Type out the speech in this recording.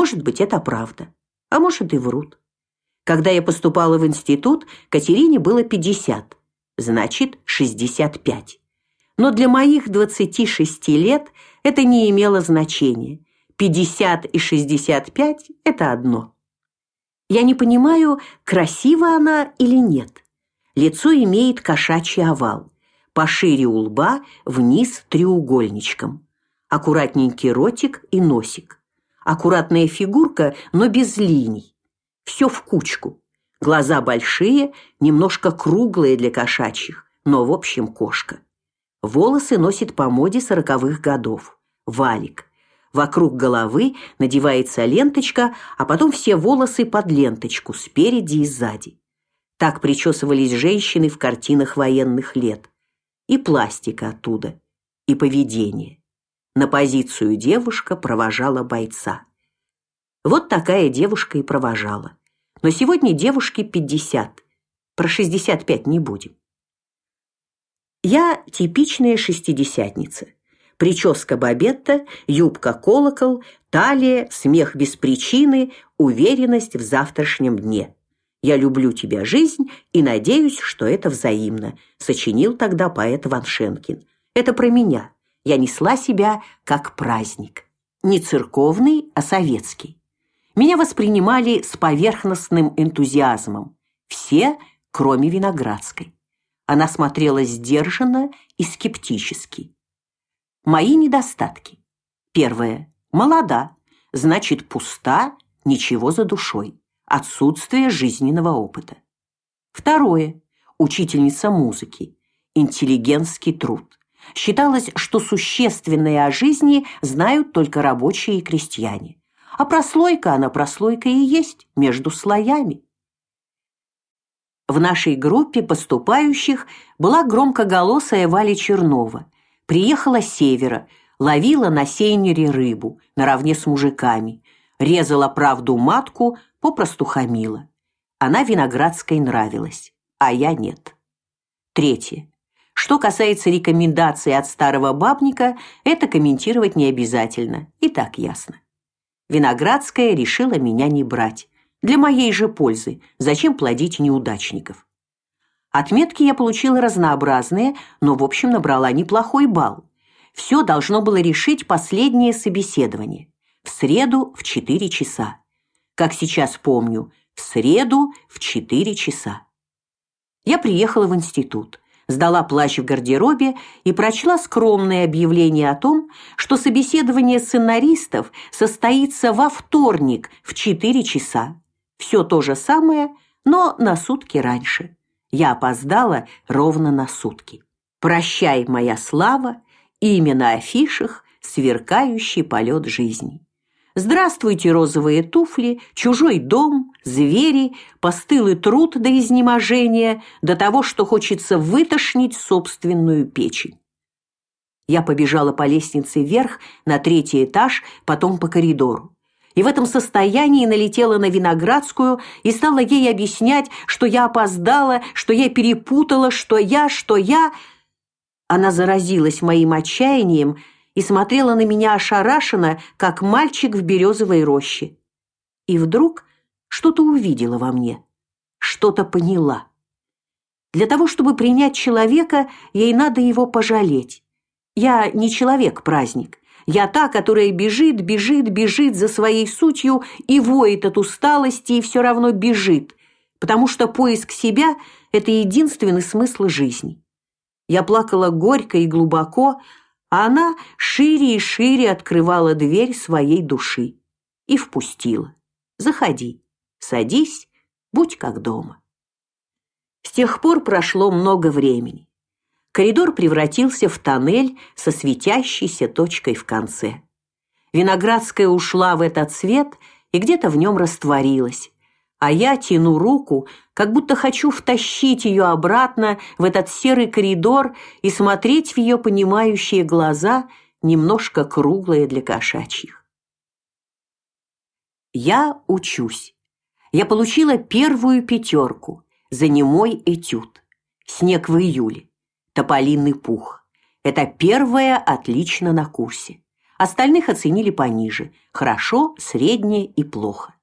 Может быть, это правда, а может и врут. Когда я поступала в институт, Катерине было 50, значит, 65. Но для моих 26 лет это не имело значения. 50 и 65 – это одно. Я не понимаю, красива она или нет. Лицо имеет кошачий овал, пошире у лба, вниз треугольничком. Аккуратненький ротик и носик. Аккуратная фигурка, но без линий. Все в кучку. Глаза большие, немножко круглые для кошачьих, но в общем кошка. Волосы носит по моде сороковых годов. Валик. Вокруг головы надевается ленточка, а потом все волосы под ленточку, спереди и сзади. Так причесывались женщины в картинах военных лет. И пластика оттуда, и поведение. На позицию девушка провожала бойца. Вот такая девушка и провожала. Но сегодня девушке 50. Про 65 не будем. Я типичная шестидесятница прическа бабетта, юбка колокол, талия, смех без причины, уверенность в завтрашнем дне. Я люблю тебя, жизнь, и надеюсь, что это взаимно, сочинил тогда поэт Ваншенкин. Это про меня. Я несла себя как праздник. Не церковный, а советский. Меня воспринимали с поверхностным энтузиазмом. Все, кроме Виноградской. Она смотрела сдержанно и скептически. Мои недостатки. Первое. Молода, значит пуста, ничего за душой. Отсутствие жизненного опыта. Второе. Учительница музыки. Интеллигентский труд. Считалось, что существенное о жизни знают только рабочие и крестьяне. А прослойка, она прослойка и есть, между слоями. В нашей группе поступающих была громкоголосая Валя Чернова – Приехала с севера, ловила на сейнере рыбу наравне с мужиками, резала правду матку, попросту хамила. Она виноградской нравилась, а я нет. Третье. Что касается рекомендаций от старого бабника, это комментировать не обязательно, и так ясно. Виноградская решила меня не брать. Для моей же пользы. Зачем плодить неудачников? Отметки я получила разнообразные, но в общем набрала неплохой балл. Все должно было решить последнее собеседование. В среду в 4 часа. Как сейчас помню, в среду в 4 часа. Я приехала в институт, сдала плащ в гардеробе и прочла скромное объявление о том, что собеседование сценаристов состоится во вторник в 4 часа. Все то же самое, но на сутки раньше. Я опоздала ровно на сутки. Прощай, моя слава, имя на афишах, сверкающий полет жизни. Здравствуйте, розовые туфли, чужой дом, звери, постылый труд до изнеможения, до того, что хочется вытошнить собственную печень. Я побежала по лестнице вверх на третий этаж, потом по коридору и в этом состоянии налетела на Виноградскую и стала ей объяснять, что я опоздала, что я перепутала, что я, что я... Она заразилась моим отчаянием и смотрела на меня ошарашенно, как мальчик в березовой роще. И вдруг что-то увидела во мне, что-то поняла. Для того, чтобы принять человека, ей надо его пожалеть. Я не человек-праздник. Я та, которая бежит, бежит, бежит за своей сутью и воет от усталости и все равно бежит, потому что поиск себя – это единственный смысл жизни. Я плакала горько и глубоко, а она шире и шире открывала дверь своей души и впустила. «Заходи, садись, будь как дома». С тех пор прошло много времени. Коридор превратился в тоннель со светящейся точкой в конце. Виноградская ушла в этот свет и где-то в нем растворилась. А я тяну руку, как будто хочу втащить ее обратно в этот серый коридор и смотреть в ее понимающие глаза, немножко круглые для кошачьих. Я учусь. Я получила первую пятерку за немой этюд. Снег в июле тополиный пух. Это первое отлично на курсе. Остальных оценили пониже: хорошо, среднее и плохо.